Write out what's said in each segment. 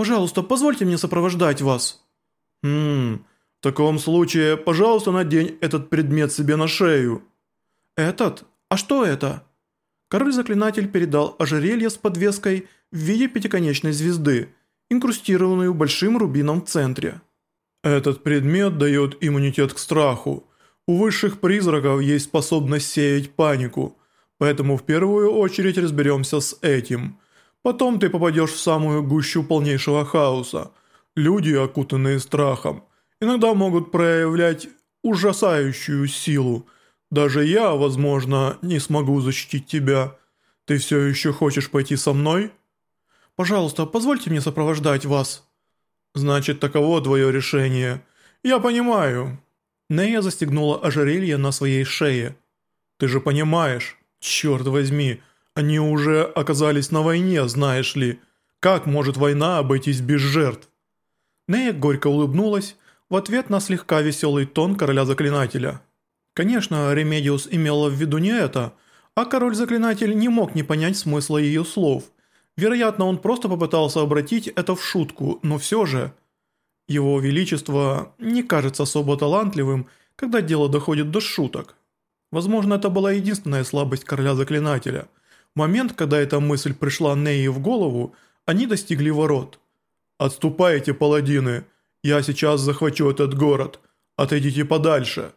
Пожалуйста, позвольте мне сопровождать вас». «Хм, в таком случае, пожалуйста, надень этот предмет себе на шею». «Этот? А что это?» Король-заклинатель передал ожерелье с подвеской в виде пятиконечной звезды, инкрустированную большим рубином в центре. «Этот предмет дает иммунитет к страху. У высших призраков есть способность сеять панику, поэтому в первую очередь разберемся с этим». Потом ты попадешь в самую гущу полнейшего хаоса. Люди, окутанные страхом, иногда могут проявлять ужасающую силу. Даже я, возможно, не смогу защитить тебя. Ты все еще хочешь пойти со мной? Пожалуйста, позвольте мне сопровождать вас. Значит, таково твое решение. Я понимаю. Нея застегнула ожерелье на своей шее. Ты же понимаешь, черт возьми, они уже оказались на войне, знаешь ли. Как может война обойтись без жертв? Нея горько улыбнулась в ответ на слегка веселый тон короля-заклинателя. Конечно, Ремедиус имела в виду не это, а король-заклинатель не мог не понять смысла ее слов. Вероятно, он просто попытался обратить это в шутку, но все же... Его Величество не кажется особо талантливым, когда дело доходит до шуток. Возможно, это была единственная слабость короля-заклинателя – момент, когда эта мысль пришла Неи в голову, они достигли ворот. «Отступайте, паладины! Я сейчас захвачу этот город. Отойдите подальше.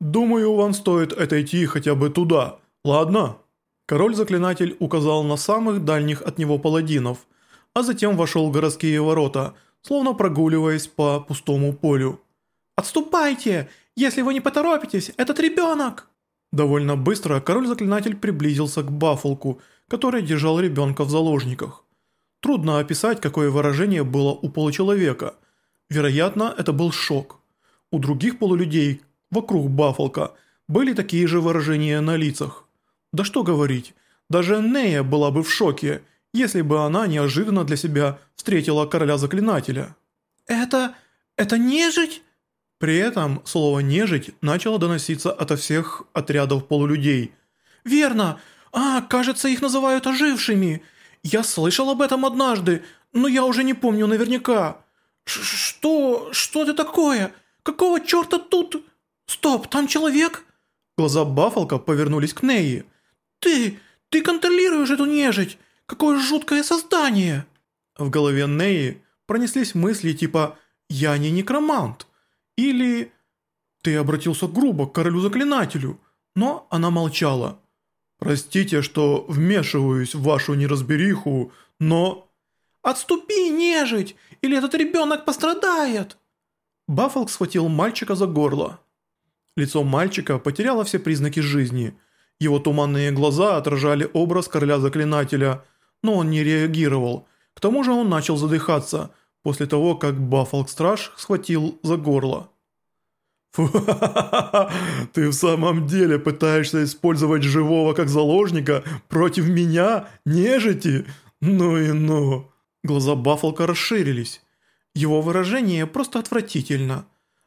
Думаю, вам стоит отойти хотя бы туда, ладно?» Король-заклинатель указал на самых дальних от него паладинов, а затем вошел в городские ворота, словно прогуливаясь по пустому полю. «Отступайте! Если вы не поторопитесь, этот ребенок!» Довольно быстро король-заклинатель приблизился к Баффалку, который держал ребенка в заложниках. Трудно описать, какое выражение было у получеловека. Вероятно, это был шок. У других полулюдей вокруг Баффалка были такие же выражения на лицах. Да что говорить, даже Нея была бы в шоке, если бы она неожиданно для себя встретила короля-заклинателя. «Это... это нежить?» При этом слово «нежить» начало доноситься ото всех отрядов полулюдей. «Верно! А, кажется, их называют ожившими. Я слышал об этом однажды, но я уже не помню наверняка. Ш что... что это такое? Какого черта тут... Стоп, там человек?» Глаза Баффалка повернулись к Неи. «Ты... ты контролируешь эту нежить! Какое жуткое создание!» В голове Неи пронеслись мысли типа «Я не некромант». Или ты обратился грубо к королю-заклинателю, но она молчала. «Простите, что вмешиваюсь в вашу неразбериху, но...» «Отступи, нежить, или этот ребенок пострадает!» Баффалк схватил мальчика за горло. Лицо мальчика потеряло все признаки жизни. Его туманные глаза отражали образ короля-заклинателя, но он не реагировал. К тому же он начал задыхаться – после того, как Баффалк-страж схватил за горло. Ты в самом деле пытаешься использовать живого как заложника против меня, нежити? Ну и ну!» Глаза Баффалка расширились. Его выражение просто отвратительно.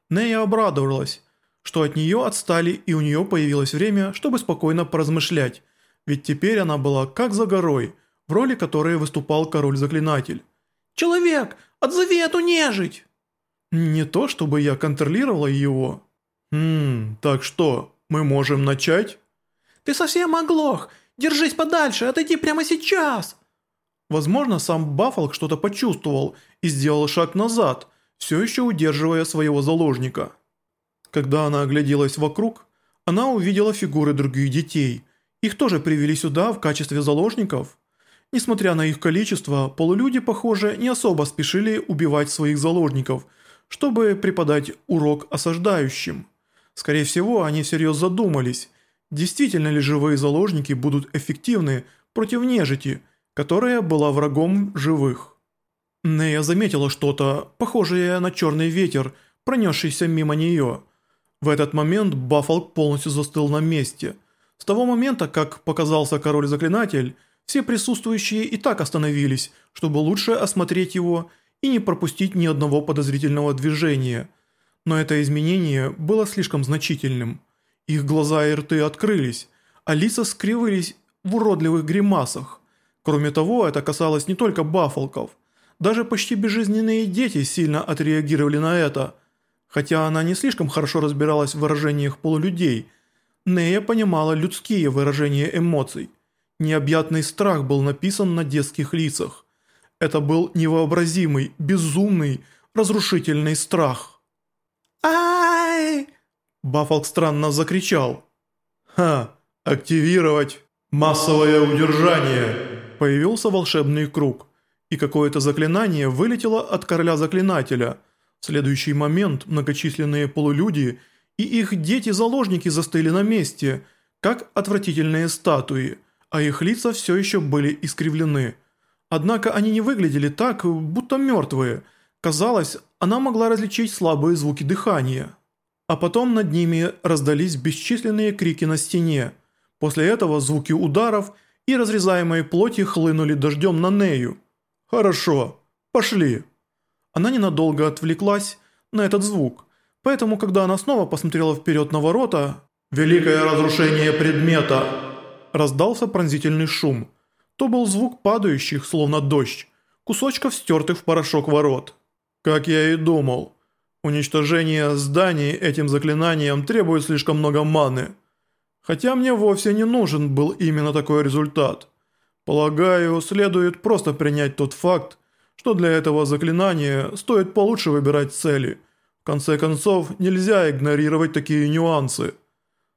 Нея обрадовалась, что от нее отстали и у нее появилось время, чтобы спокойно поразмышлять, ведь теперь она была как за горой, в роли которой выступал король-заклинатель. «Человек, отзови эту нежить!» «Не то, чтобы я контролировала его». «Хм, так что, мы можем начать?» «Ты совсем оглох! Держись подальше, отойди прямо сейчас!» Возможно, сам Баффалк что-то почувствовал и сделал шаг назад, все еще удерживая своего заложника. Когда она огляделась вокруг, она увидела фигуры других детей. Их тоже привели сюда в качестве заложников. Несмотря на их количество, полулюди, похоже, не особо спешили убивать своих заложников, чтобы преподать урок осаждающим. Скорее всего, они всерьез задумались, действительно ли живые заложники будут эффективны против нежити, которая была врагом живых. Нея заметила что-то, похожее на черный ветер, пронесшийся мимо нее. В этот момент Баффалк полностью застыл на месте. С того момента, как показался король-заклинатель, все присутствующие и так остановились, чтобы лучше осмотреть его и не пропустить ни одного подозрительного движения. Но это изменение было слишком значительным. Их глаза и рты открылись, а лица скривились в уродливых гримасах. Кроме того, это касалось не только баффалков. Даже почти безжизненные дети сильно отреагировали на это. Хотя она не слишком хорошо разбиралась в выражениях полулюдей, Нея понимала людские выражения эмоций. Необъятный страх был написан на детских лицах. Это был невообразимый, безумный, разрушительный страх. «Ай!» Баффалк странно закричал. «Ха! Активировать массовое удержание!» Появился волшебный круг, и какое-то заклинание вылетело от короля заклинателя. В следующий момент многочисленные полулюди и их дети-заложники застыли на месте, как отвратительные статуи, а их лица все еще были искривлены. Однако они не выглядели так, будто мертвые. Казалось, она могла различить слабые звуки дыхания. А потом над ними раздались бесчисленные крики на стене. После этого звуки ударов и разрезаемой плоти хлынули дождем на Нею. «Хорошо, пошли». Она ненадолго отвлеклась на этот звук, поэтому когда она снова посмотрела вперед на ворота, «Великое разрушение предмета!» Раздался пронзительный шум. То был звук падающих, словно дождь, кусочков стертых в порошок ворот. Как я и думал. Уничтожение зданий этим заклинанием требует слишком много маны. Хотя мне вовсе не нужен был именно такой результат. Полагаю, следует просто принять тот факт, что для этого заклинания стоит получше выбирать цели. В конце концов, нельзя игнорировать такие нюансы.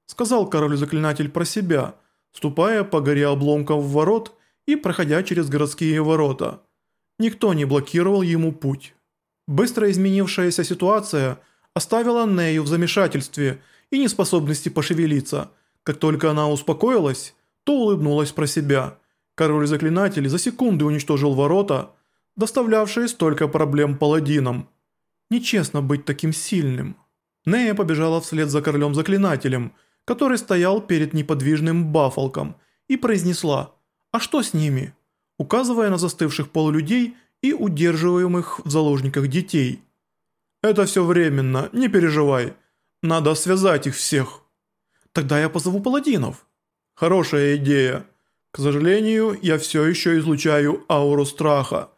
Сказал король-заклинатель про себя, ступая по горе обломков ворот и проходя через городские ворота. Никто не блокировал ему путь. Быстро изменившаяся ситуация оставила Нею в замешательстве и неспособности пошевелиться. Как только она успокоилась, то улыбнулась про себя. Король-заклинатель за секунды уничтожил ворота, доставлявшие столько проблем паладинам. Нечестно быть таким сильным. Нея побежала вслед за королем-заклинателем, который стоял перед неподвижным бафолком, и произнесла «А что с ними?», указывая на застывших полулюдей и удерживаемых в заложниках детей. «Это все временно, не переживай. Надо связать их всех». «Тогда я позову паладинов». «Хорошая идея. К сожалению, я все еще излучаю ауру страха.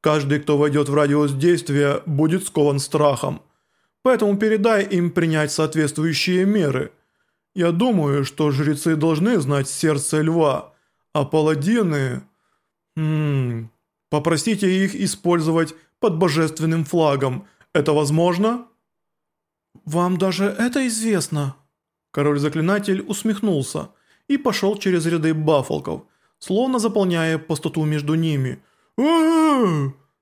Каждый, кто войдет в радиус действия, будет скован страхом. Поэтому передай им принять соответствующие меры. Я думаю, что жрецы должны знать сердце льва, а паладины... Ммм... Попросите их использовать под божественным флагом. Это возможно?» «Вам даже это известно?» Король-заклинатель усмехнулся и пошел через ряды бафолков, словно заполняя пустоту между ними.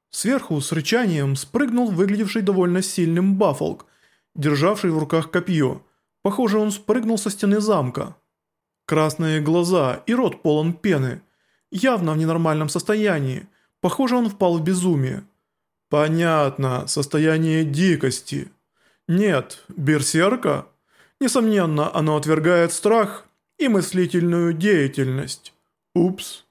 Сверху с рычанием спрыгнул выглядевший довольно сильным бафолк, державший в руках копье. Похоже, он спрыгнул со стены замка. Красные глаза и рот полон пены, явно в ненормальном состоянии. Похоже, он впал в безумие. Понятно, состояние дикости. Нет, берсерка? Несомненно, оно отвергает страх и мыслительную деятельность. Упс.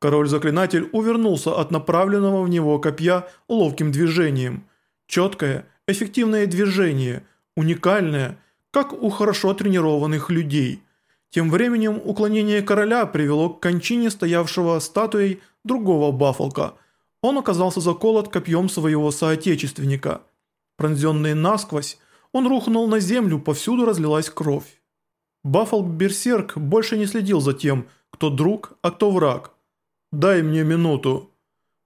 Король-заклинатель увернулся от направленного в него копья ловким движением. Четкое, эффективное движение, уникальное, как у хорошо тренированных людей. Тем временем уклонение короля привело к кончине стоявшего статуей другого бафолка. Он оказался заколот копьем своего соотечественника. Пронзенный насквозь, он рухнул на землю, повсюду разлилась кровь. Баффалк-берсерк больше не следил за тем, кто друг, а кто враг. «Дай мне минуту».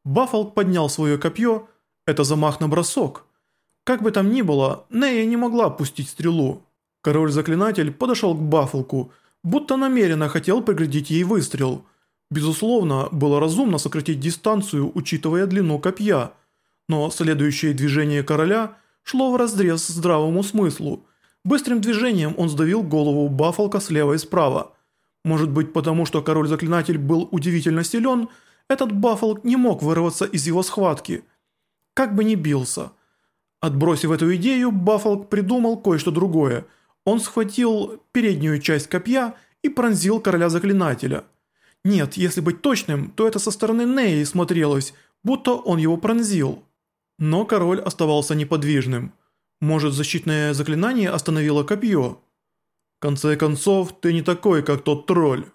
Баффалк поднял свое копье, это замах на бросок. Как бы там ни было, Нея не могла пустить стрелу. Король-заклинатель подошел к Баффалку, будто намеренно хотел преградить ей выстрел – Безусловно, было разумно сократить дистанцию, учитывая длину копья, но следующее движение короля шло вразрез здравому смыслу. Быстрым движением он сдавил голову Баффалка слева и справа. Может быть потому, что король-заклинатель был удивительно силен, этот Баффалк не мог вырваться из его схватки. Как бы ни бился. Отбросив эту идею, Баффалк придумал кое-что другое. Он схватил переднюю часть копья и пронзил короля-заклинателя – нет, если быть точным, то это со стороны Неи смотрелось, будто он его пронзил. Но король оставался неподвижным. Может, защитное заклинание остановило копье? В конце концов, ты не такой, как тот тролль.